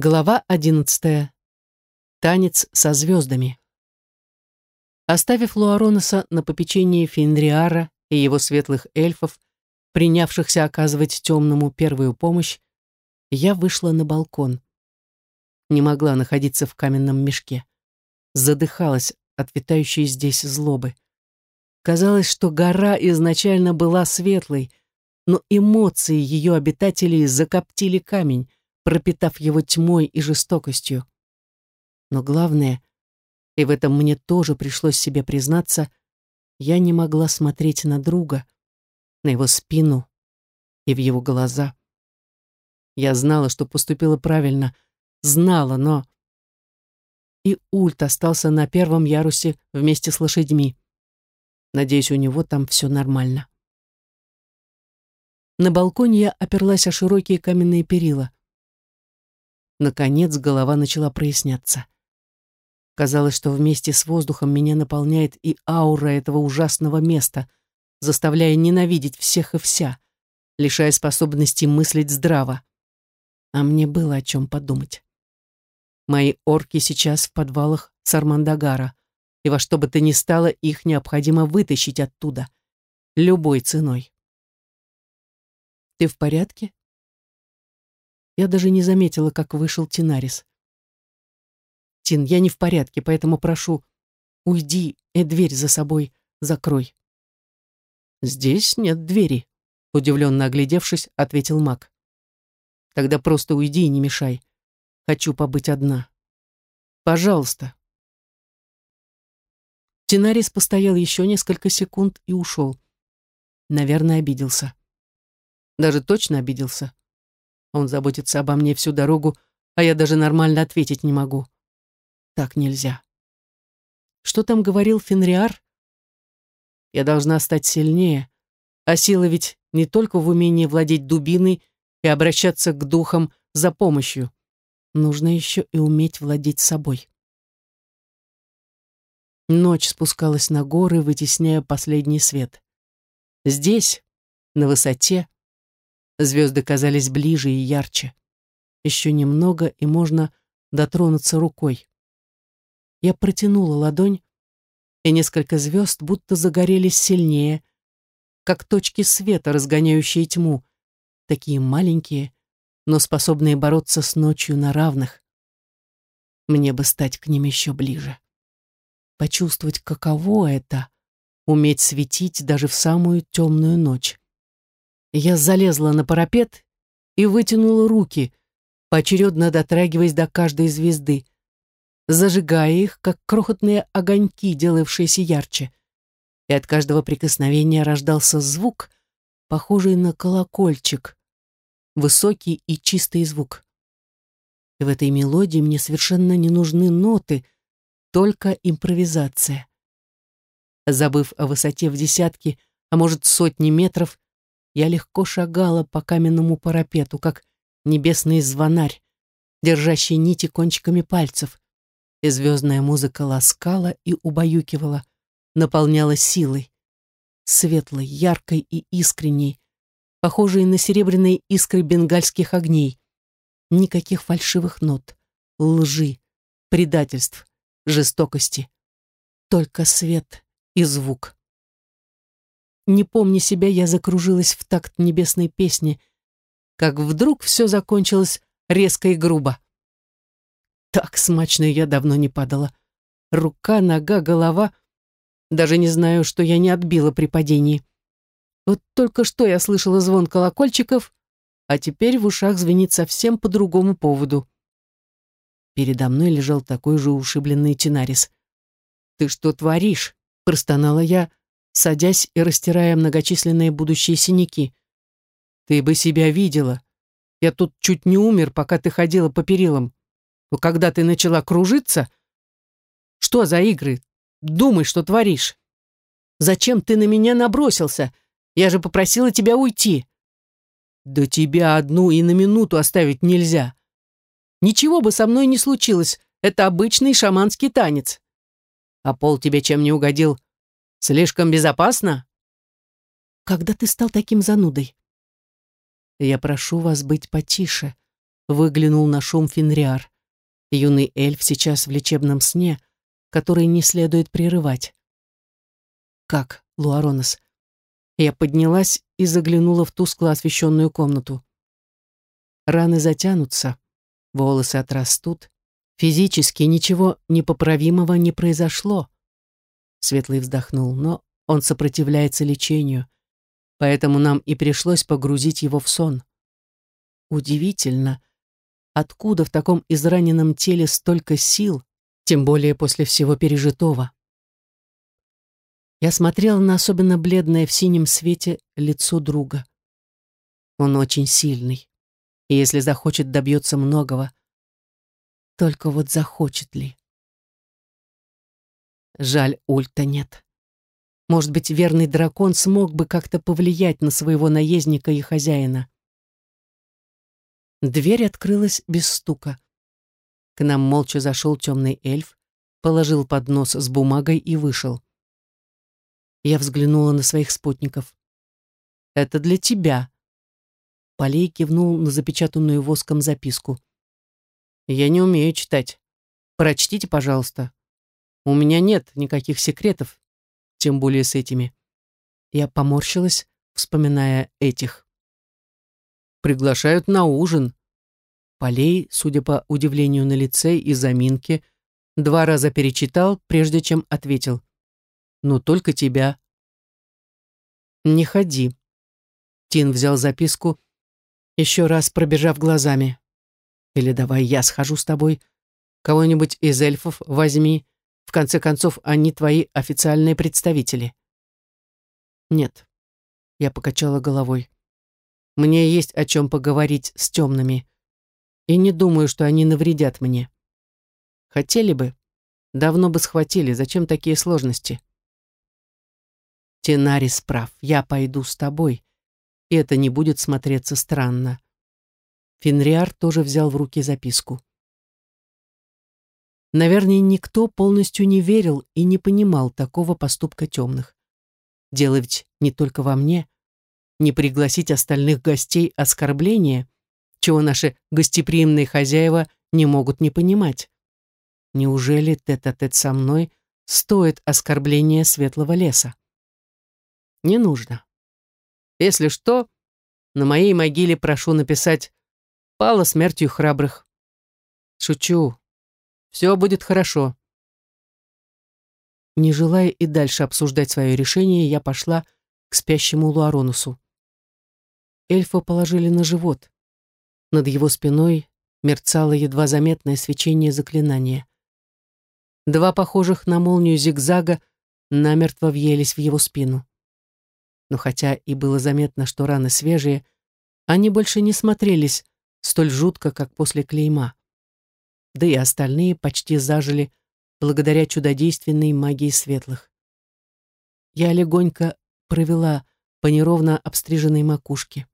Глава одиннадцатая. Танец со звездами. Оставив Луароноса на попечении Фенриара и его светлых эльфов, принявшихся оказывать темному первую помощь, я вышла на балкон. Не могла находиться в каменном мешке. Задыхалась от витающей здесь злобы. Казалось, что гора изначально была светлой, но эмоции ее обитателей закоптили камень, пропитав его тьмой и жестокостью. Но главное, и в этом мне тоже пришлось себе признаться, я не могла смотреть на друга, на его спину и в его глаза. Я знала, что поступила правильно, знала, но... И Ульт остался на первом ярусе вместе с лошадьми. Надеюсь, у него там все нормально. На балконе я оперлась о широкие каменные перила. Наконец голова начала проясняться. Казалось, что вместе с воздухом меня наполняет и аура этого ужасного места, заставляя ненавидеть всех и вся, лишая способности мыслить здраво. А мне было о чем подумать. Мои орки сейчас в подвалах Сармандагара, и во что бы то ни стало, их необходимо вытащить оттуда. Любой ценой. «Ты в порядке?» Я даже не заметила, как вышел Тинарис. «Тин, я не в порядке, поэтому прошу, уйди и дверь за собой закрой». «Здесь нет двери», — удивленно оглядевшись, ответил маг. «Тогда просто уйди и не мешай. Хочу побыть одна. Пожалуйста». Тинарис постоял еще несколько секунд и ушел. Наверное, обиделся. Даже точно обиделся. Он заботится обо мне всю дорогу, а я даже нормально ответить не могу. Так нельзя. Что там говорил Фенриар? Я должна стать сильнее, а сила ведь не только в умении владеть дубиной и обращаться к духам за помощью. Нужно еще и уметь владеть собой. Ночь спускалась на горы, вытесняя последний свет. Здесь, на высоте, Звезды казались ближе и ярче. Еще немного, и можно дотронуться рукой. Я протянула ладонь, и несколько звезд будто загорелись сильнее, как точки света, разгоняющие тьму, такие маленькие, но способные бороться с ночью на равных. Мне бы стать к ним еще ближе. Почувствовать, каково это — уметь светить даже в самую темную ночь. Я залезла на парапет и вытянула руки, поочередно дотрагиваясь до каждой звезды, зажигая их, как крохотные огоньки, делавшиеся ярче. И от каждого прикосновения рождался звук, похожий на колокольчик, высокий и чистый звук. И в этой мелодии мне совершенно не нужны ноты, только импровизация. Забыв о высоте в десятки, а может сотни метров, я легко шагала по каменному парапету, как небесный звонарь, держащий нити кончиками пальцев, и звездная музыка ласкала и убаюкивала, наполняла силой, светлой, яркой и искренней, похожей на серебряные искры бенгальских огней. Никаких фальшивых нот, лжи, предательств, жестокости. Только свет и звук. Не помня себя, я закружилась в такт небесной песни, как вдруг все закончилось резко и грубо. Так смачно я давно не падала. Рука, нога, голова. Даже не знаю, что я не отбила при падении. Вот только что я слышала звон колокольчиков, а теперь в ушах звенит совсем по другому поводу. Передо мной лежал такой же ушибленный Тинарис. «Ты что творишь?» — простонала я, садясь и растирая многочисленные будущие синяки. «Ты бы себя видела. Я тут чуть не умер, пока ты ходила по перилам. Но когда ты начала кружиться... Что за игры? Думай, что творишь. Зачем ты на меня набросился? Я же попросила тебя уйти». «Да тебя одну и на минуту оставить нельзя. Ничего бы со мной не случилось. Это обычный шаманский танец. А пол тебе чем не угодил?» Слишком безопасно? Когда ты стал таким занудой? Я прошу вас быть потише. выглянул на шум Фенриар. Юный эльф сейчас в лечебном сне, который не следует прерывать. «Как, Луаронос?» Я поднялась и заглянула в тускло освещенную комнату. Раны затянутся, волосы отрастут. Физически ничего непоправимого не произошло. Светлый вздохнул, но он сопротивляется лечению, поэтому нам и пришлось погрузить его в сон. Удивительно, откуда в таком израненном теле столько сил, тем более после всего пережитого. Я смотрела на особенно бледное в синем свете лицо друга. Он очень сильный, и если захочет, добьется многого. Только вот захочет ли? Жаль, ульта нет. Может быть, верный дракон смог бы как-то повлиять на своего наездника и хозяина. Дверь открылась без стука. К нам молча зашел темный эльф, положил поднос с бумагой и вышел. Я взглянула на своих спутников. «Это для тебя». Полей кивнул на запечатанную воском записку. «Я не умею читать. Прочтите, пожалуйста. У меня нет никаких секретов, тем более с этими». Я поморщилась, вспоминая этих. «Приглашают на ужин». Полей, судя по удивлению на лице и заминке, два раза перечитал, прежде чем ответил но только тебя. Не ходи. Тин взял записку, еще раз пробежав глазами. Или давай я схожу с тобой. Кого-нибудь из эльфов возьми. В конце концов, они твои официальные представители. Нет. Я покачала головой. Мне есть о чем поговорить с темными. И не думаю, что они навредят мне. Хотели бы, давно бы схватили. Зачем такие сложности? Тенарис прав, я пойду с тобой, и это не будет смотреться странно. Фенриар тоже взял в руки записку. Наверное, никто полностью не верил и не понимал такого поступка темных. Дело ведь не только во мне. Не пригласить остальных гостей оскорбление, чего наши гостеприимные хозяева не могут не понимать. Неужели тет-а-тет -тет со мной стоит оскорбления светлого леса? не нужно. Если что, на моей могиле прошу написать «Пала смертью храбрых». Шучу. Все будет хорошо. Не желая и дальше обсуждать свое решение, я пошла к спящему Луаронусу. Эльфа положили на живот. Над его спиной мерцало едва заметное свечение заклинания. Два похожих на молнию зигзага намертво въелись в его спину но хотя и было заметно, что раны свежие, они больше не смотрелись столь жутко, как после клейма. Да и остальные почти зажили благодаря чудодейственной магии светлых. Я легонько провела по неровно обстриженной макушке.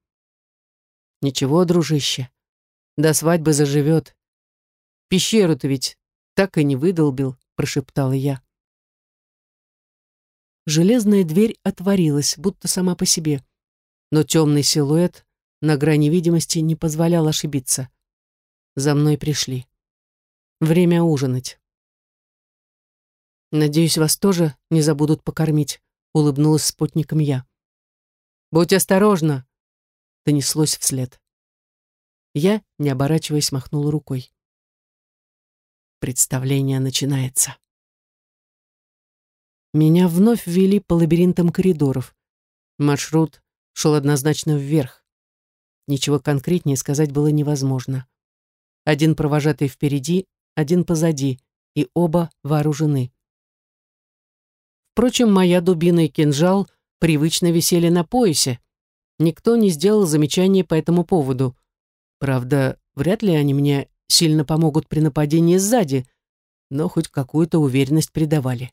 «Ничего, дружище, до свадьбы заживет. Пещеру-то ведь так и не выдолбил», — прошептала я. Железная дверь отворилась, будто сама по себе. Но темный силуэт на грани видимости не позволял ошибиться. За мной пришли. Время ужинать. «Надеюсь, вас тоже не забудут покормить», — улыбнулась спутником я. «Будь осторожна!» — донеслось вслед. Я, не оборачиваясь, махнула рукой. Представление начинается. Меня вновь ввели по лабиринтам коридоров. Маршрут шел однозначно вверх. Ничего конкретнее сказать было невозможно. Один провожатый впереди, один позади, и оба вооружены. Впрочем, моя дубина и кинжал привычно висели на поясе. Никто не сделал замечаний по этому поводу. Правда, вряд ли они мне сильно помогут при нападении сзади, но хоть какую-то уверенность придавали.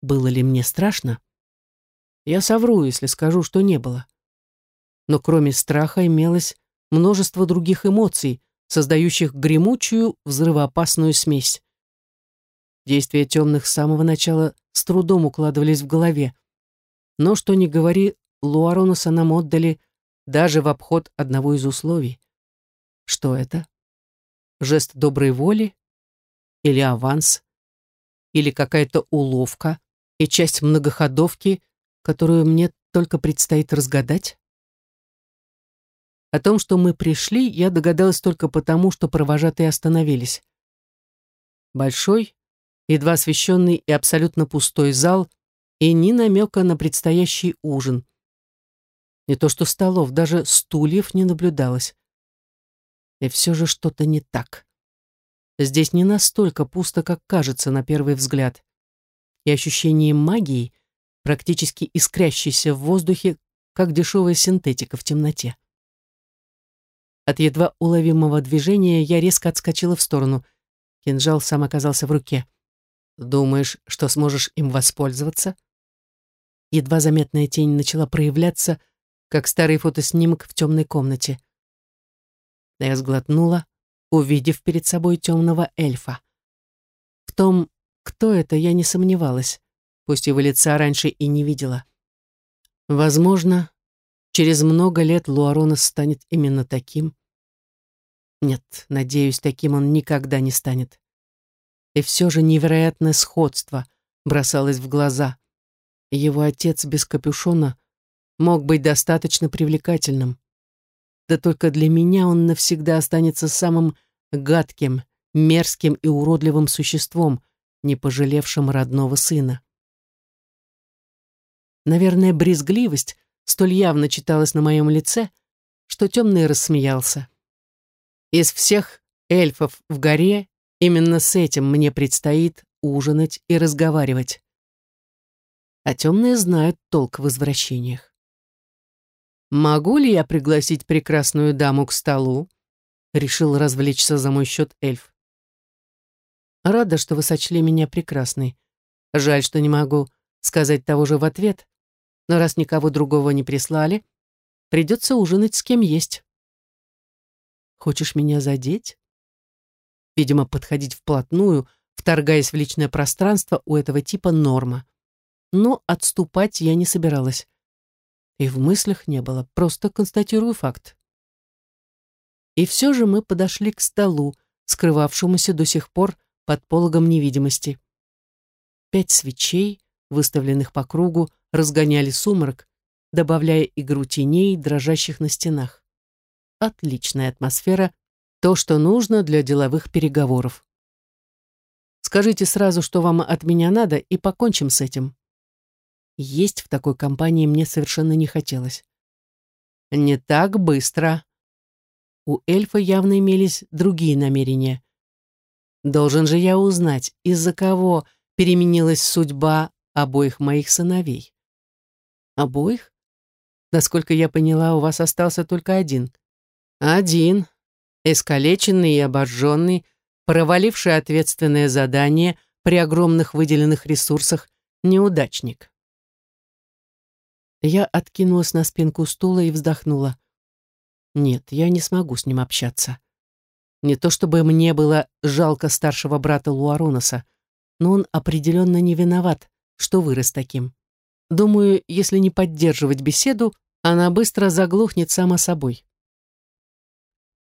Было ли мне страшно? Я совру, если скажу, что не было. Но кроме страха имелось множество других эмоций, создающих гремучую, взрывоопасную смесь. Действия темных с самого начала с трудом укладывались в голове. Но, что ни говори, Луаронуса нам отдали даже в обход одного из условий. Что это? Жест доброй воли? Или аванс? Или какая-то уловка и часть многоходовки, которую мне только предстоит разгадать? О том, что мы пришли, я догадалась только потому, что провожатые остановились. Большой, едва освещенный и абсолютно пустой зал, и ни намека на предстоящий ужин. Не то что столов, даже стульев не наблюдалось. И все же что-то не так. Здесь не настолько пусто, как кажется на первый взгляд. И ощущение магии, практически искрящейся в воздухе, как дешевая синтетика в темноте. От едва уловимого движения я резко отскочила в сторону. Кинжал сам оказался в руке. «Думаешь, что сможешь им воспользоваться?» Едва заметная тень начала проявляться, как старый фотоснимок в темной комнате. Я сглотнула, увидев перед собой темного эльфа. В том, кто это, я не сомневалась, пусть его лица раньше и не видела. Возможно, через много лет Луаронос станет именно таким. Нет, надеюсь, таким он никогда не станет. И все же невероятное сходство бросалось в глаза. Его отец без капюшона мог быть достаточно привлекательным. Да только для меня он навсегда останется самым гадким, мерзким и уродливым существом, не пожалевшим родного сына. Наверное, брезгливость столь явно читалась на моем лице, что темный рассмеялся. Из всех эльфов в горе именно с этим мне предстоит ужинать и разговаривать. А темные знают толк в возвращениях. «Могу ли я пригласить прекрасную даму к столу?» Решил развлечься за мой счет эльф. «Рада, что вы сочли меня прекрасной. Жаль, что не могу сказать того же в ответ, но раз никого другого не прислали, придется ужинать с кем есть». Хочешь меня задеть? Видимо, подходить вплотную, вторгаясь в личное пространство, у этого типа норма. Но отступать я не собиралась. И в мыслях не было, просто констатирую факт. И все же мы подошли к столу, скрывавшемуся до сих пор под пологом невидимости. Пять свечей, выставленных по кругу, разгоняли сумрак, добавляя игру теней, дрожащих на стенах. Отличная атмосфера, то, что нужно для деловых переговоров. Скажите сразу, что вам от меня надо, и покончим с этим. Есть в такой компании мне совершенно не хотелось. Не так быстро. У эльфа явно имелись другие намерения. Должен же я узнать, из-за кого переменилась судьба обоих моих сыновей. Обоих? Насколько я поняла, у вас остался только один. Один, искалеченный и обожженный, проваливший ответственное задание при огромных выделенных ресурсах, неудачник. Я откинулась на спинку стула и вздохнула. Нет, я не смогу с ним общаться. Не то чтобы мне было жалко старшего брата Луароноса, но он определенно не виноват, что вырос таким. Думаю, если не поддерживать беседу, она быстро заглохнет сама собой.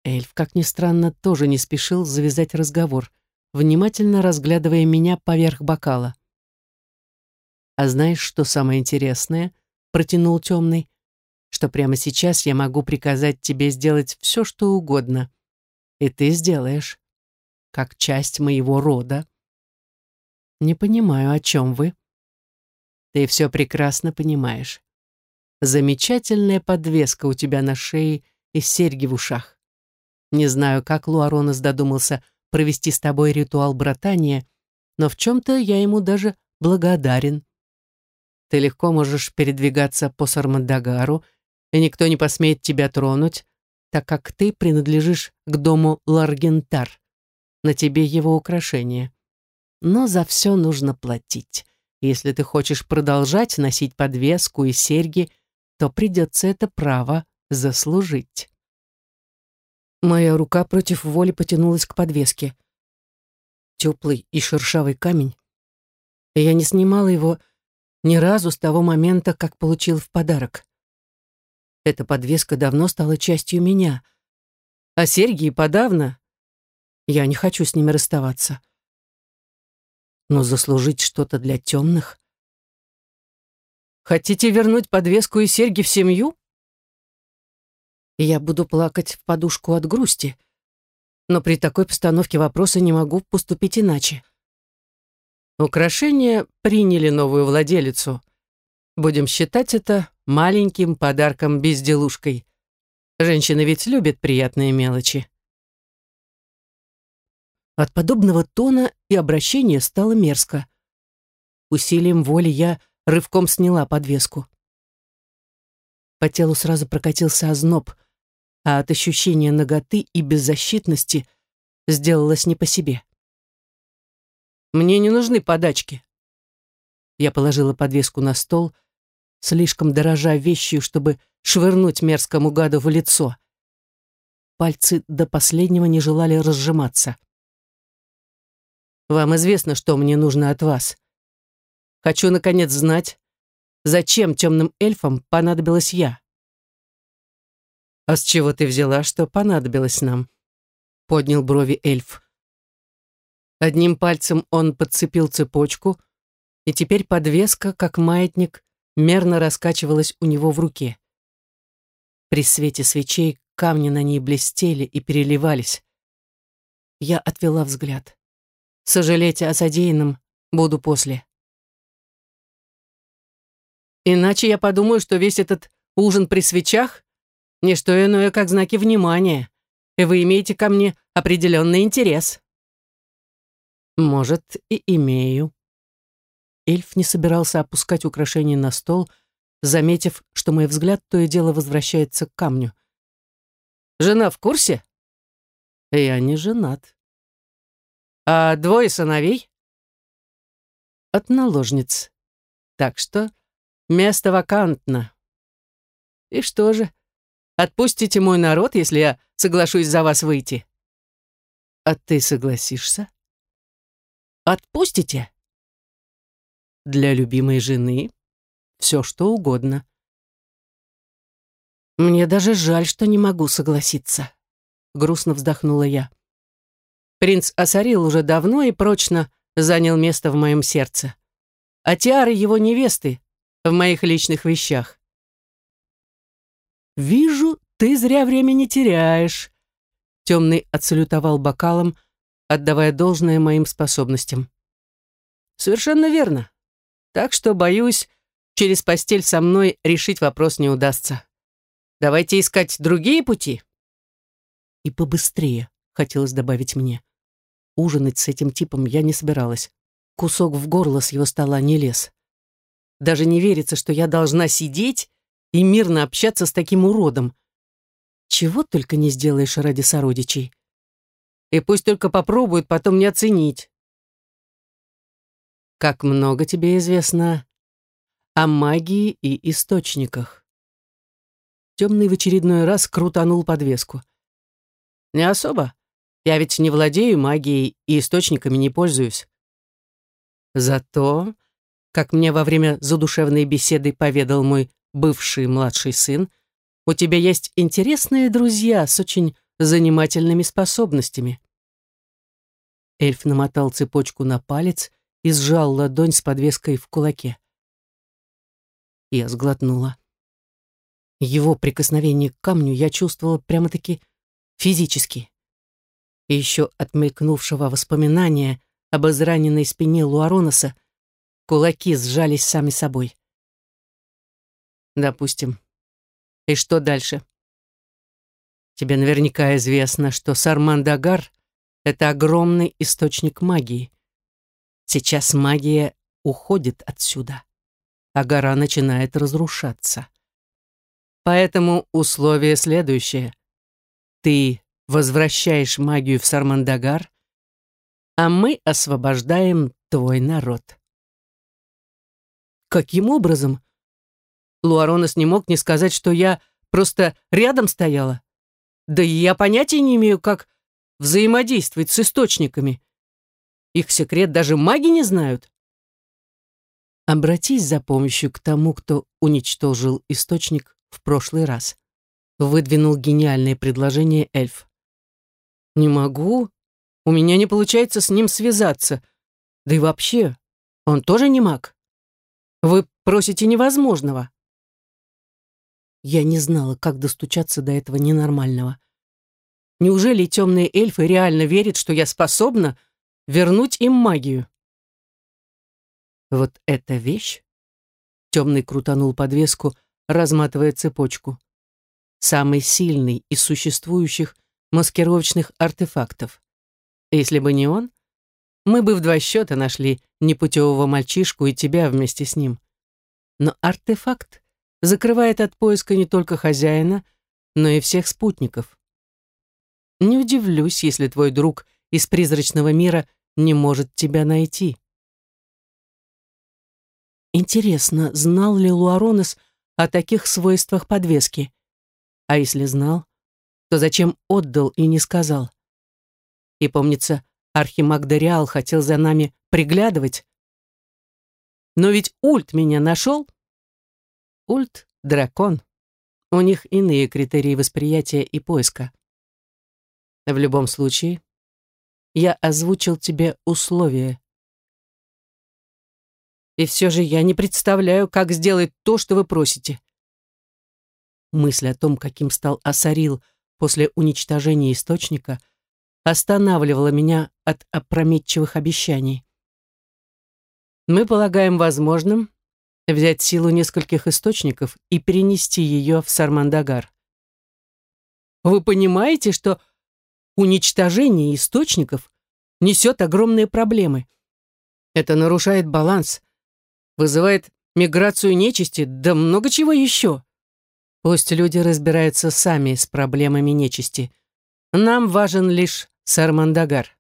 Эльф, как ни странно, тоже не спешил завязать разговор, внимательно разглядывая меня поверх бокала. «А знаешь, что самое интересное?» — протянул темный. «Что прямо сейчас я могу приказать тебе сделать все, что угодно. И ты сделаешь. Как часть моего рода». «Не понимаю, о чем вы?» «Ты все прекрасно понимаешь. Замечательная подвеска у тебя на шее и серьги в ушах. Не знаю, как Луаронос додумался провести с тобой ритуал братания, но в чем-то я ему даже благодарен. Ты легко можешь передвигаться по Сармадагару, и никто не посмеет тебя тронуть, так как ты принадлежишь к дому Ларгентар. На тебе его украшение. Но за все нужно платить. Если ты хочешь продолжать носить подвеску и серьги, то придется это право заслужить. Моя рука против воли потянулась к подвеске. Теплый и шершавый камень. Я не снимала его ни разу с того момента, как получил в подарок. Эта подвеска давно стала частью меня. А серьги и подавно. Я не хочу с ними расставаться. Но заслужить что-то для темных? Хотите вернуть подвеску и серьги в семью? Я буду плакать в подушку от грусти. Но при такой постановке вопроса не могу поступить иначе. Украшения приняли новую владелицу. Будем считать это маленьким подарком-безделушкой. Женщины ведь любят приятные мелочи. От подобного тона и обращения стало мерзко. Усилием воли я рывком сняла подвеску. По телу сразу прокатился озноб, а от ощущения наготы и беззащитности сделалось не по себе. «Мне не нужны подачки». Я положила подвеску на стол, слишком дорожа вещью, чтобы швырнуть мерзкому гаду в лицо. Пальцы до последнего не желали разжиматься. «Вам известно, что мне нужно от вас. Хочу, наконец, знать, зачем темным эльфам понадобилась я». «А с чего ты взяла, что понадобилось нам?» — поднял брови эльф. Одним пальцем он подцепил цепочку, и теперь подвеска, как маятник, мерно раскачивалась у него в руке. При свете свечей камни на ней блестели и переливались. Я отвела взгляд. Сожалеть о содеянном буду после. Иначе я подумаю, что весь этот ужин при свечах — не что иное, как знаки внимания, и вы имеете ко мне определенный интерес. Может, и имею. Эльф не собирался опускать украшение на стол, заметив, что мой взгляд то и дело возвращается к камню. «Жена в курсе?» «Я не женат». «А двое сыновей?» «От наложниц. Так что Место вакантно. И что же? Отпустите мой народ, если я соглашусь за вас выйти? А ты согласишься? Отпустите? Для любимой жены все что угодно. Мне даже жаль, что не могу согласиться. Грустно вздохнула я. Принц Асарил уже давно и прочно занял место в моем сердце. А тиары его невесты в моих личных вещах. «Вижу, ты зря времени теряешь», — темный отсалютовал бокалом, отдавая должное моим способностям. «Совершенно верно. Так что, боюсь, через постель со мной решить вопрос не удастся. Давайте искать другие пути». «И побыстрее», — хотелось добавить мне. Ужинать с этим типом я не собиралась. Кусок в горло с его стола не лез. Даже не верится, что я должна сидеть и мирно общаться с таким уродом. Чего только не сделаешь ради сородичей. И пусть только попробуют потом не оценить. Как много тебе известно о магии и источниках? Темный в очередной раз крутанул подвеску. Не особо. Я ведь не владею магией и источниками не пользуюсь. Зато как мне во время задушевной беседы поведал мой бывший младший сын, у тебя есть интересные друзья с очень занимательными способностями. Эльф намотал цепочку на палец и сжал ладонь с подвеской в кулаке. Я сглотнула. Его прикосновение к камню я чувствовала прямо-таки физически. И еще от мелькнувшего воспоминания об израненной спине Луароноса Кулаки сжались сами собой. Допустим. И что дальше? Тебе наверняка известно, что Сармандагар — это огромный источник магии. Сейчас магия уходит отсюда, а гора начинает разрушаться. Поэтому условие следующее. Ты возвращаешь магию в Сармандагар, а мы освобождаем твой народ. Каким образом? Луаронес не мог не сказать, что я просто рядом стояла. Да и я понятия не имею, как взаимодействовать с источниками. Их секрет даже маги не знают. Обратись за помощью к тому, кто уничтожил источник в прошлый раз. Выдвинул гениальное предложение эльф. Не могу. У меня не получается с ним связаться. Да и вообще, он тоже не маг. Вы просите невозможного. Я не знала, как достучаться до этого ненормального. Неужели темные эльфы реально верят, что я способна вернуть им магию? Вот эта вещь? Темный крутанул подвеску, разматывая цепочку. Самый сильный из существующих маскировочных артефактов. Если бы не он, мы бы в два счета нашли непутевого мальчишку и тебя вместе с ним. Но артефакт закрывает от поиска не только хозяина, но и всех спутников. Не удивлюсь, если твой друг из призрачного мира не может тебя найти. Интересно, знал ли Луаронес о таких свойствах подвески? А если знал, то зачем отдал и не сказал? И помнится, Архимаг Дориал хотел за нами приглядывать. Но ведь Ульт меня нашел. Ульт — дракон. У них иные критерии восприятия и поиска. В любом случае, я озвучил тебе условия. И все же я не представляю, как сделать то, что вы просите. Мысль о том, каким стал Асарил после уничтожения источника — останавливало меня от опрометчивых обещаний. Мы полагаем возможным взять силу нескольких источников и перенести ее в Сармандагар. Вы понимаете, что уничтожение источников несет огромные проблемы? Это нарушает баланс, вызывает миграцию нечисти, да много чего еще. Пусть люди разбираются сами с проблемами нечисти. Нам важен лишь Сармандагар.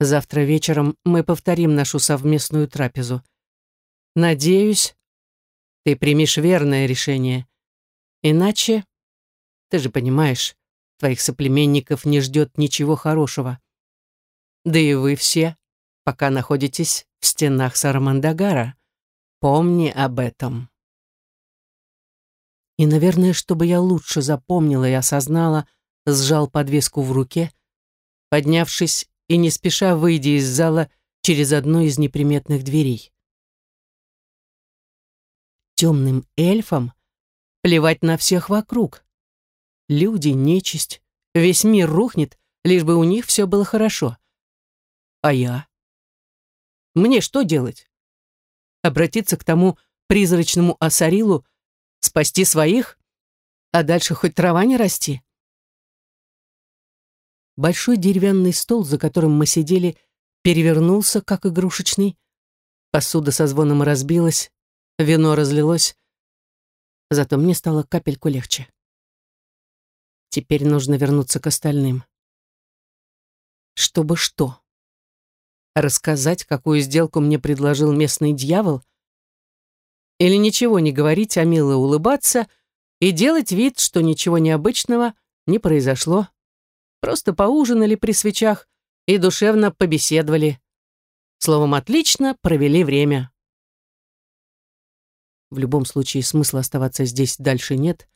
Завтра вечером мы повторим нашу совместную трапезу. Надеюсь, ты примешь верное решение. Иначе, ты же понимаешь, твоих соплеменников не ждет ничего хорошего. Да и вы все, пока находитесь в стенах Сармандагара, помни об этом. И, наверное, чтобы я лучше запомнила и осознала, сжал подвеску в руке — поднявшись и не спеша выйдя из зала через одну из неприметных дверей. Темным эльфам плевать на всех вокруг. Люди, нечисть, весь мир рухнет, лишь бы у них все было хорошо. А я? Мне что делать? Обратиться к тому призрачному осарилу, спасти своих, а дальше хоть трава не расти? Большой деревянный стол, за которым мы сидели, перевернулся, как игрушечный. Посуда со звоном разбилась, вино разлилось. Зато мне стало капельку легче. Теперь нужно вернуться к остальным. Чтобы что? Рассказать, какую сделку мне предложил местный дьявол? Или ничего не говорить, а мило улыбаться и делать вид, что ничего необычного не произошло? Просто поужинали при свечах и душевно побеседовали. Словом, отлично провели время. В любом случае смысла оставаться здесь дальше нет,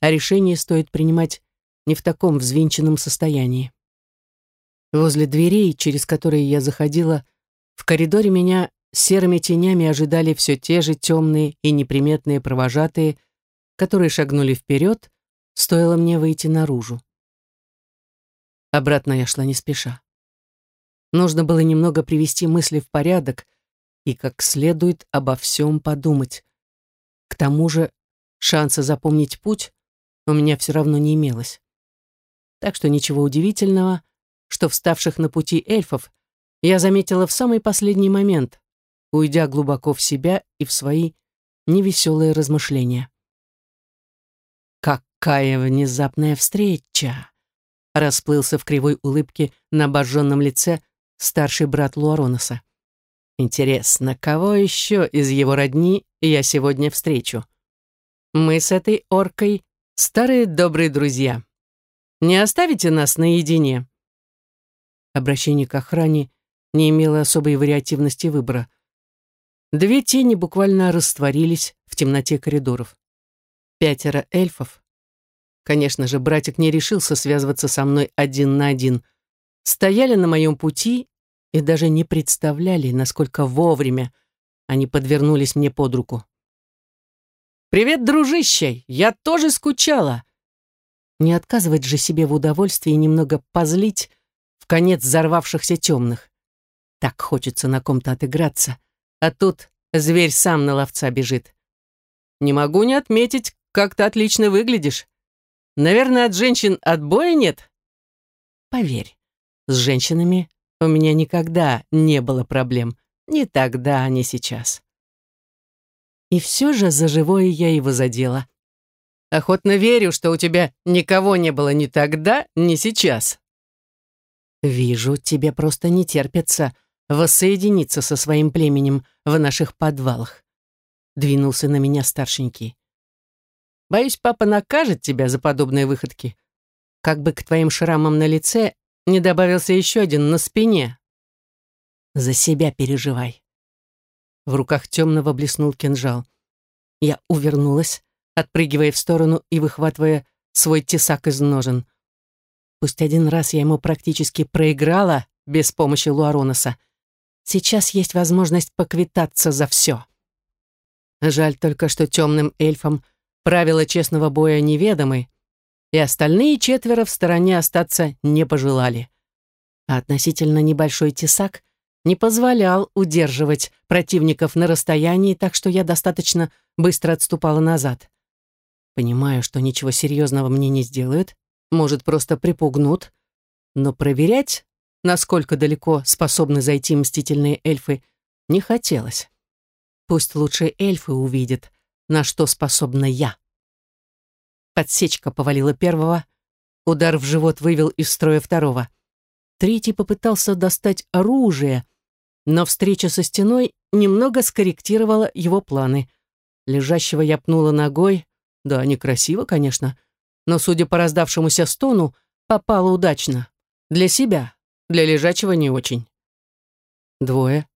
а решение стоит принимать не в таком взвинченном состоянии. Возле дверей, через которые я заходила, в коридоре меня серыми тенями ожидали все те же темные и неприметные провожатые, которые шагнули вперед, стоило мне выйти наружу. Обратно я шла не спеша. Нужно было немного привести мысли в порядок и как следует обо всем подумать. К тому же шанса запомнить путь у меня все равно не имелось. Так что ничего удивительного, что вставших на пути эльфов я заметила в самый последний момент, уйдя глубоко в себя и в свои невеселые размышления. Какая внезапная встреча! расплылся в кривой улыбке на обожженном лице старший брат Луароноса. Интересно, кого еще из его родни я сегодня встречу? Мы с этой оркой старые добрые друзья. Не оставите нас наедине? Обращение к охране не имело особой вариативности выбора. Две тени буквально растворились в темноте коридоров. Пятеро эльфов, Конечно же, братик не решился связываться со мной один на один. Стояли на моем пути и даже не представляли, насколько вовремя они подвернулись мне под руку. «Привет, дружище! Я тоже скучала!» Не отказывать же себе в удовольствии немного позлить в конец взорвавшихся темных. Так хочется на ком-то отыграться, а тут зверь сам на ловца бежит. Не могу не отметить, как ты отлично выглядишь. Наверное, от женщин отбоя нет? Поверь, с женщинами у меня никогда не было проблем. Ни тогда, ни сейчас. И все же за живое я его задела. Охотно верю, что у тебя никого не было ни тогда, ни сейчас. Вижу, тебе просто не терпится воссоединиться со своим племенем в наших подвалах. Двинулся на меня старшенький. Боюсь, папа накажет тебя за подобные выходки. Как бы к твоим шрамам на лице не добавился еще один на спине. За себя переживай. В руках темного блеснул кинжал. Я увернулась, отпрыгивая в сторону и выхватывая свой тесак из ножен. Пусть один раз я ему практически проиграла без помощи Луароноса. Сейчас есть возможность поквитаться за все. Жаль только, что темным эльфам правила честного боя неведомы, и остальные четверо в стороне остаться не пожелали. А относительно небольшой тесак не позволял удерживать противников на расстоянии, так что я достаточно быстро отступала назад. Понимаю, что ничего серьезного мне не сделают, может, просто припугнут, но проверять, насколько далеко способны зайти мстительные эльфы, не хотелось. Пусть лучше эльфы увидят, на что способна я. Подсечка повалила первого, удар в живот вывел из строя второго. Третий попытался достать оружие, но встреча со стеной немного скорректировала его планы. Лежащего я пнула ногой, да, некрасиво, конечно, но, судя по раздавшемуся стону, попала удачно. Для себя, для лежачего не очень. Двое,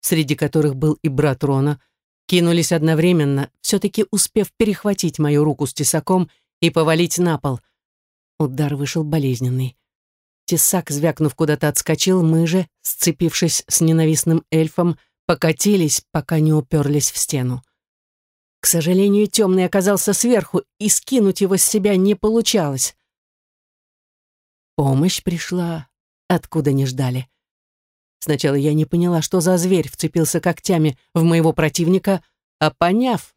среди которых был и брат Рона, кинулись одновременно, все-таки успев перехватить мою руку с тесаком и повалить на пол. Удар вышел болезненный. Тесак, звякнув, куда-то отскочил, мы же, сцепившись с ненавистным эльфом, покатились, пока не уперлись в стену. К сожалению, темный оказался сверху, и скинуть его с себя не получалось. Помощь пришла, откуда не ждали. Сначала я не поняла, что за зверь вцепился когтями в моего противника, а поняв,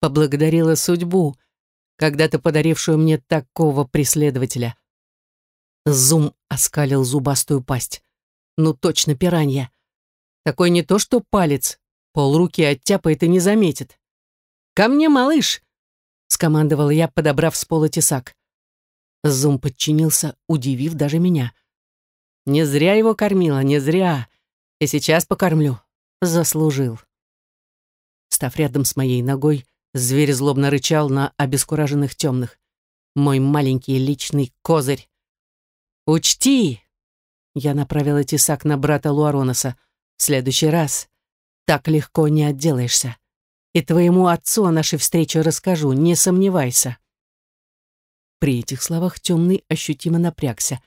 поблагодарила судьбу, когда-то подарившую мне такого преследователя. Зум оскалил зубастую пасть. Ну точно пиранья. Такой не то что палец, полруки оттяпает и не заметит. «Ко мне, малыш!» — скомандовал я, подобрав с пола тесак. Зум подчинился, удивив даже меня. Не зря его кормила, не зря. И сейчас покормлю. Заслужил. Став рядом с моей ногой, зверь злобно рычал на обескураженных темных. Мой маленький личный козырь. «Учти!» Я направила тесак на брата Луароноса. «В следующий раз так легко не отделаешься. И твоему отцу о нашей встрече расскажу, не сомневайся». При этих словах темный ощутимо напрягся.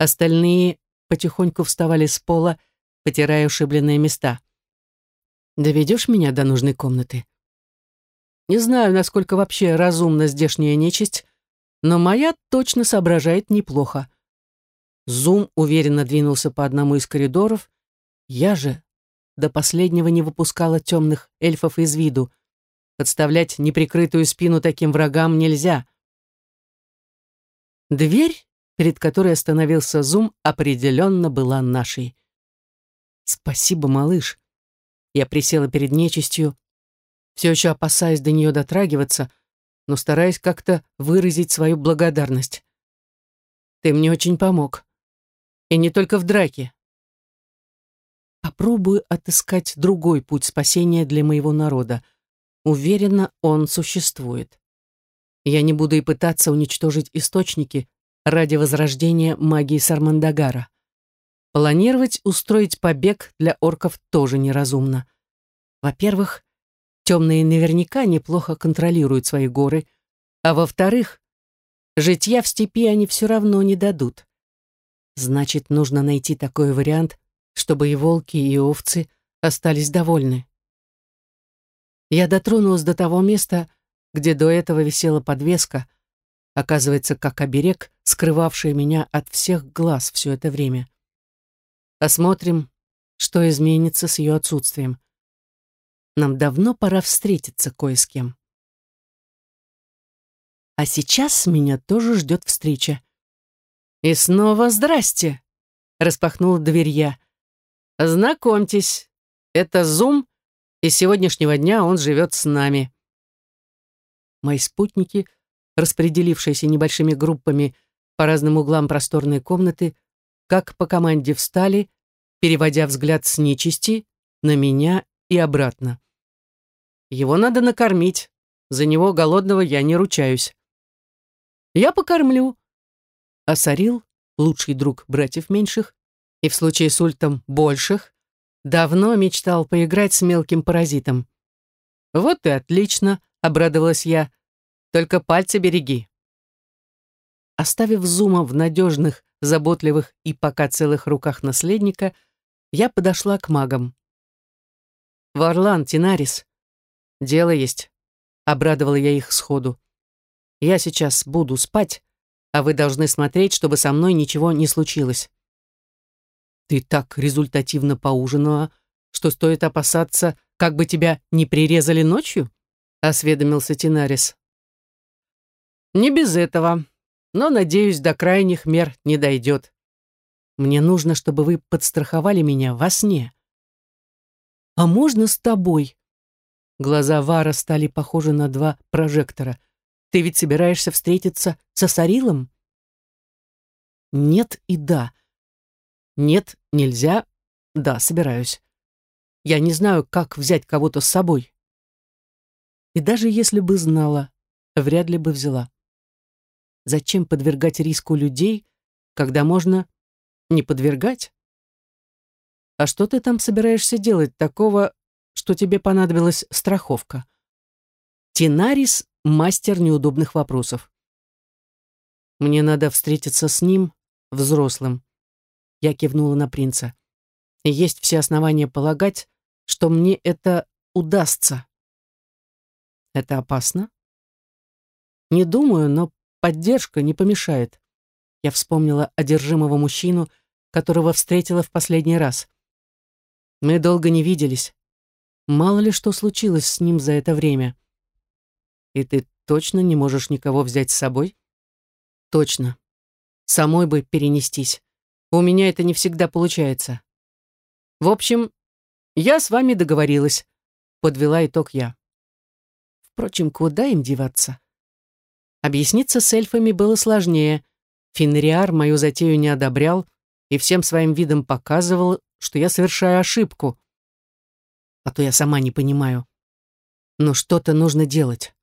Остальные потихоньку вставали с пола, потирая ушибленные места. «Доведешь меня до нужной комнаты?» Не знаю, насколько вообще разумна здешняя нечисть, но моя точно соображает неплохо. Зум уверенно двинулся по одному из коридоров. Я же до последнего не выпускала темных эльфов из виду. Подставлять неприкрытую спину таким врагам нельзя. Дверь перед которой остановился Зум, определенно была нашей. «Спасибо, малыш». Я присела перед нечистью, все еще опасаясь до нее дотрагиваться, но стараясь как-то выразить свою благодарность. «Ты мне очень помог. И не только в драке. Попробую отыскать другой путь спасения для моего народа. Уверена, он существует. Я не буду и пытаться уничтожить источники, ради возрождения магии Сармандагара. Планировать устроить побег для орков тоже неразумно. Во-первых, темные наверняка неплохо контролируют свои горы, а во-вторых, Житья в степи они все равно не дадут. Значит, нужно найти такой вариант, чтобы и волки, и овцы остались довольны. Я дотронулась до того места, где до этого висела подвеска, оказывается, как оберег, скрывавший меня от всех глаз все это время. Посмотрим, что изменится с ее отсутствием. Нам давно пора встретиться кое с кем. А сейчас меня тоже ждет встреча. И снова здрасте, распахнула дверь я. Знакомьтесь, это Зум, и с сегодняшнего дня он живет с нами. Мои спутники, распределившиеся небольшими группами по разным углам просторной комнаты, как по команде встали, переводя взгляд с нечисти на меня и обратно. Его надо накормить, за него голодного я не ручаюсь. Я покормлю. А лучший друг братьев меньших, и в случае с Ультом больших, давно мечтал поиграть с мелким паразитом. Вот и отлично, обрадовалась я. Только пальцы береги. Оставив Зума в надежных, заботливых и пока целых руках наследника, я подошла к магам. «Варлан, Тинарис, дело есть», — обрадовала я их сходу. Я сейчас буду спать, а вы должны смотреть, чтобы со мной ничего не случилось. Ты так результативно поужинала, что стоит опасаться, как бы тебя не прирезали ночью? Осведомился Тинарис. Не без этого, но, надеюсь, до крайних мер не дойдет. Мне нужно, чтобы вы подстраховали меня во сне. А можно с тобой? Глаза Вара стали похожи на два прожектора — ты ведь собираешься встретиться со Сарилом? Нет и да. Нет, нельзя. Да, собираюсь. Я не знаю, как взять кого-то с собой. И даже если бы знала, вряд ли бы взяла. Зачем подвергать риску людей, когда можно не подвергать? А что ты там собираешься делать такого, что тебе понадобилась страховка? Тинарис мастер неудобных вопросов. Мне надо встретиться с ним, взрослым. Я кивнула на принца. И есть все основания полагать, что мне это удастся. Это опасно? Не думаю, но поддержка не помешает. Я вспомнила одержимого мужчину, которого встретила в последний раз. Мы долго не виделись. Мало ли что случилось с ним за это время. И ты точно не можешь никого взять с собой? Точно. Самой бы перенестись. У меня это не всегда получается. В общем, я с вами договорилась, подвела итог я. Впрочем, куда им деваться? Объясниться с эльфами было сложнее. Фенриар мою затею не одобрял и всем своим видом показывал, что я совершаю ошибку. А то я сама не понимаю. Но что-то нужно делать.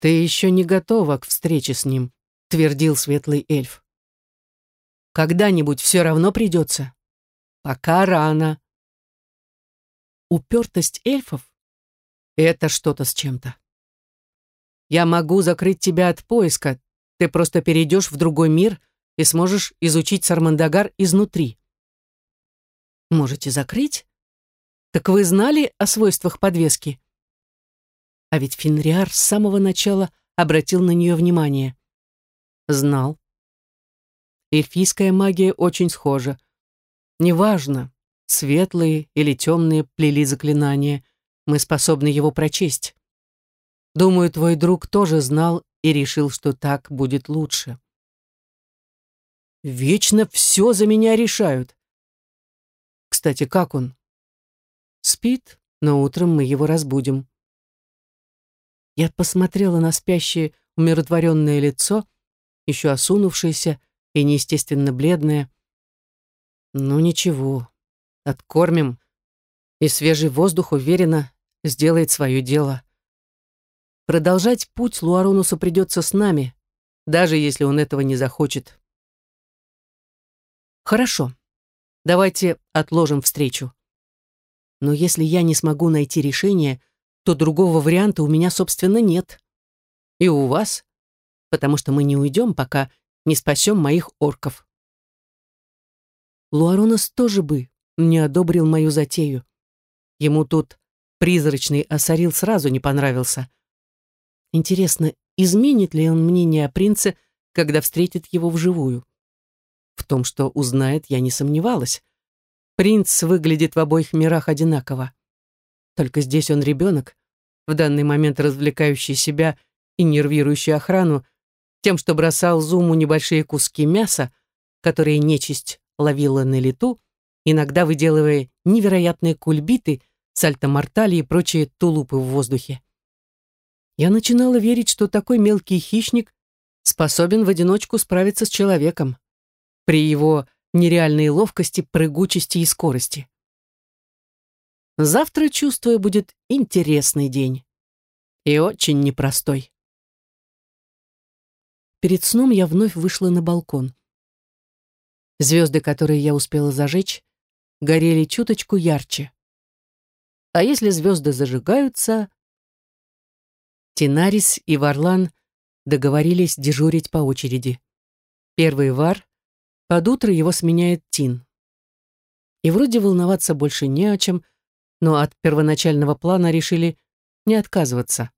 «Ты еще не готова к встрече с ним», — твердил светлый эльф. «Когда-нибудь все равно придется. Пока рано». Упертость эльфов — это что-то с чем-то. Я могу закрыть тебя от поиска, ты просто перейдешь в другой мир и сможешь изучить Сармандагар изнутри. Можете закрыть? Так вы знали о свойствах подвески? А ведь Фенриар с самого начала обратил на нее внимание. Знал. Эльфийская магия очень схожа. Неважно, светлые или темные плели заклинания, мы способны его прочесть. Думаю, твой друг тоже знал и решил, что так будет лучше. Вечно все за меня решают. Кстати, как он? Спит, но утром мы его разбудим. Я посмотрела на спящее умиротворенное лицо, еще осунувшееся и неестественно бледное. Ну ничего, откормим, и свежий воздух уверенно сделает свое дело. Продолжать путь Луаронусу придется с нами, даже если он этого не захочет. Хорошо, давайте отложим встречу. Но если я не смогу найти решение, то другого варианта у меня, собственно, нет. И у вас. потому что мы не уйдем, пока не спасем моих орков. Луаронос тоже бы не одобрил мою затею. Ему тут призрачный осорил сразу не понравился. Интересно, изменит ли он мнение о принце, когда встретит его вживую? В том, что узнает, я не сомневалась. Принц выглядит в обоих мирах одинаково. Только здесь он ребенок, в данный момент развлекающий себя и нервирующий охрану тем, что бросал Зуму небольшие куски мяса, которые нечисть ловила на лету, иногда выделывая невероятные кульбиты, сальто-мортали и прочие тулупы в воздухе. Я начинала верить, что такой мелкий хищник способен в одиночку справиться с человеком при его нереальной ловкости, прыгучести и скорости. Завтра, чувствую, будет интересный день. И очень непростой. Перед сном я вновь вышла на балкон. Звезды, которые я успела зажечь, горели чуточку ярче. А если звезды зажигаются... Тинарис и Варлан договорились дежурить по очереди. Первый Вар, под утро его сменяет Тин. И вроде волноваться больше не о чем, но от первоначального плана решили не отказываться.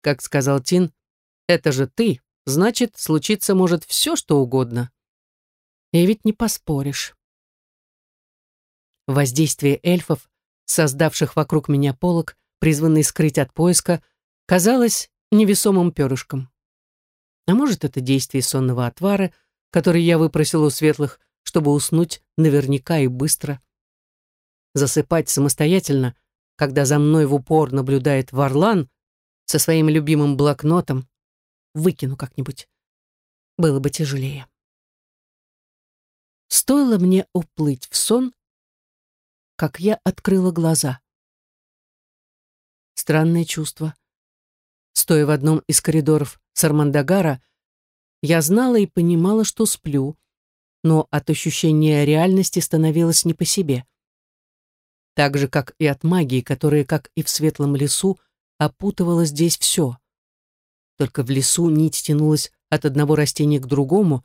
Как сказал Тин, это же ты, значит, случиться может все, что угодно. И ведь не поспоришь. Воздействие эльфов, создавших вокруг меня полог, призванный скрыть от поиска, казалось невесомым перышком. А может, это действие сонного отвара, который я выпросил у светлых, чтобы уснуть наверняка и быстро. Засыпать самостоятельно, когда за мной в упор наблюдает Варлан со своим любимым блокнотом, выкину как-нибудь. Было бы тяжелее. Стоило мне уплыть в сон, как я открыла глаза. Странное чувство. Стоя в одном из коридоров Сармандагара, я знала и понимала, что сплю, но от ощущения реальности становилось не по себе. Так же, как и от магии, которая, как и в светлом лесу, опутывала здесь все. Только в лесу нить тянулась от одного растения к другому,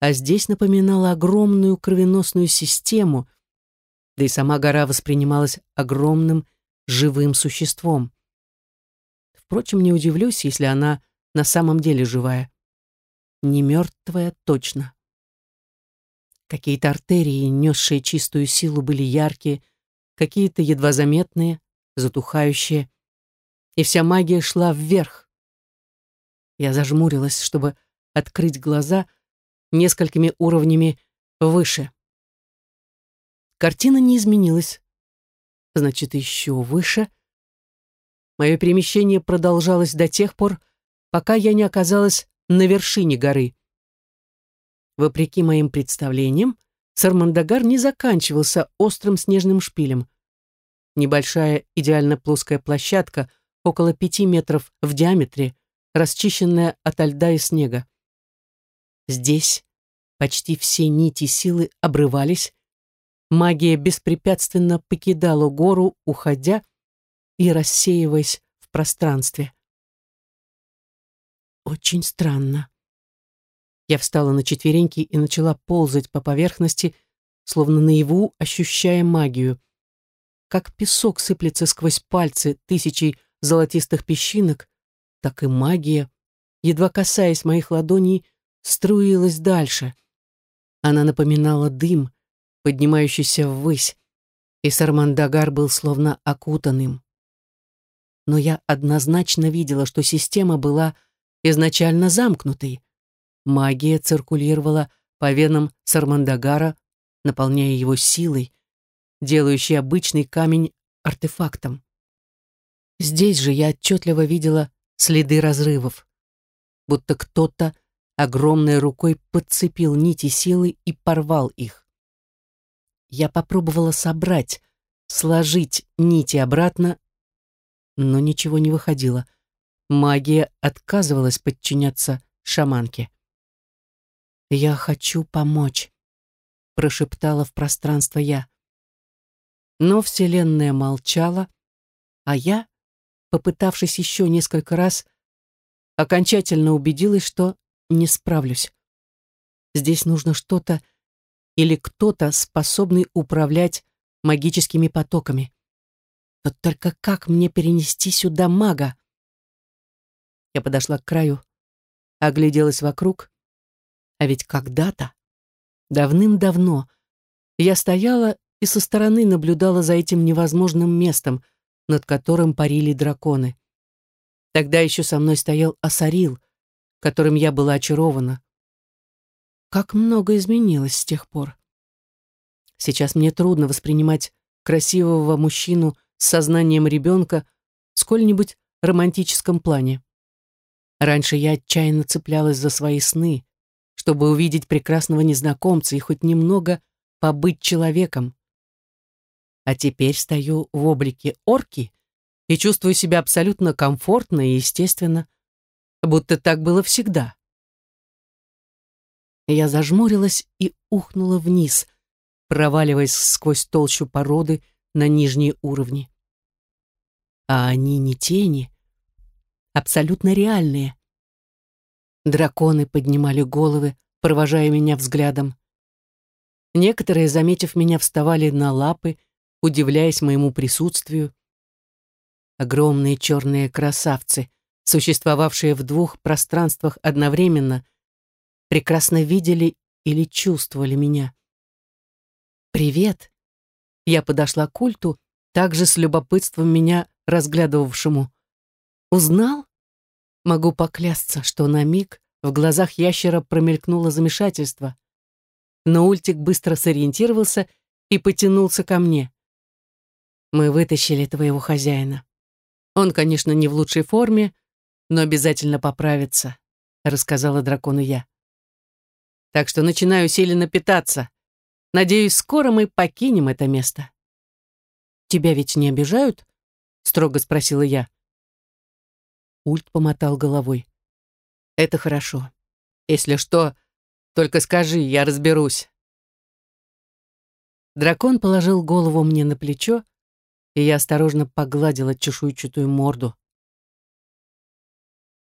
а здесь напоминала огромную кровеносную систему, да и сама гора воспринималась огромным живым существом. Впрочем, не удивлюсь, если она на самом деле живая. Не мертвая точно. Какие-то артерии, несшие чистую силу, были яркие, какие-то едва заметные, затухающие. И вся магия шла вверх. Я зажмурилась, чтобы открыть глаза несколькими уровнями выше. Картина не изменилась. Значит, еще выше. Мое перемещение продолжалось до тех пор, пока я не оказалась на вершине горы. Вопреки моим представлениям, Сармандагар не заканчивался острым снежным шпилем. Небольшая идеально плоская площадка, около пяти метров в диаметре, расчищенная от льда и снега. Здесь почти все нити силы обрывались, магия беспрепятственно покидала гору, уходя и рассеиваясь в пространстве. Очень странно. Я встала на четвереньки и начала ползать по поверхности, словно наяву ощущая магию. Как песок сыплется сквозь пальцы тысячей золотистых песчинок, так и магия, едва касаясь моих ладоней, струилась дальше. Она напоминала дым, поднимающийся ввысь, и Сармандагар был словно окутанным. Но я однозначно видела, что система была изначально замкнутой. Магия циркулировала по венам Сармандагара, наполняя его силой, делающей обычный камень артефактом. Здесь же я отчетливо видела следы разрывов, будто кто-то огромной рукой подцепил нити силы и порвал их. Я попробовала собрать, сложить нити обратно, но ничего не выходило. Магия отказывалась подчиняться шаманке. «Я хочу помочь», — прошептала в пространство я. Но Вселенная молчала, а я, попытавшись еще несколько раз, окончательно убедилась, что не справлюсь. Здесь нужно что-то или кто-то, способный управлять магическими потоками. Вот только как мне перенести сюда мага? Я подошла к краю, огляделась вокруг, а ведь когда-то, давным-давно, я стояла и со стороны наблюдала за этим невозможным местом, над которым парили драконы. Тогда еще со мной стоял Асарил, которым я была очарована. Как много изменилось с тех пор. Сейчас мне трудно воспринимать красивого мужчину сознанием ребенка в сколь-нибудь романтическом плане. Раньше я отчаянно цеплялась за свои сны, чтобы увидеть прекрасного незнакомца и хоть немного побыть человеком. А теперь стою в облике орки и чувствую себя абсолютно комфортно и естественно, будто так было всегда. Я зажмурилась и ухнула вниз, проваливаясь сквозь толщу породы на нижние уровни. А они не тени, абсолютно реальные. Драконы поднимали головы, провожая меня взглядом. Некоторые, заметив меня, вставали на лапы, удивляясь моему присутствию. Огромные черные красавцы, существовавшие в двух пространствах одновременно, прекрасно видели или чувствовали меня. «Привет!» Я подошла к культу, также с любопытством меня разглядывавшему. «Узнал?» Могу поклясться, что на миг в глазах ящера промелькнуло замешательство. Но Ультик быстро сориентировался и потянулся ко мне. «Мы вытащили твоего хозяина. Он, конечно, не в лучшей форме, но обязательно поправится», — рассказала дракону я. «Так что начинаю усиленно питаться. Надеюсь, скоро мы покинем это место». «Тебя ведь не обижают?» — строго спросила я. Ульт помотал головой. «Это хорошо. Если что, только скажи, я разберусь». Дракон положил голову мне на плечо, и я осторожно погладила чешуйчатую морду.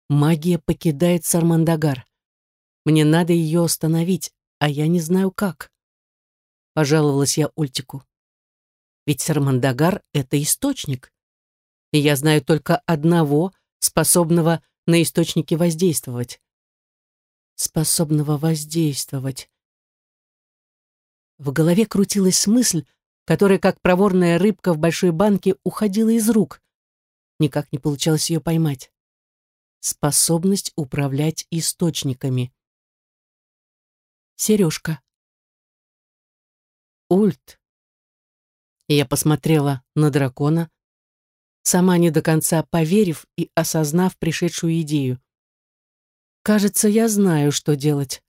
Магия покидает Сармандагар. Мне надо ее остановить, а я не знаю как. Пожаловалась я Ультику. Ведь Сармандагар — это источник. И я знаю только одного, способного на источники воздействовать. Способного воздействовать. В голове крутилась мысль, которая, как проворная рыбка в большой банке, уходила из рук. Никак не получалось ее поймать. Способность управлять источниками. Сережка. Ульт. Я посмотрела на дракона, сама не до конца поверив и осознав пришедшую идею. Кажется, я знаю, что делать.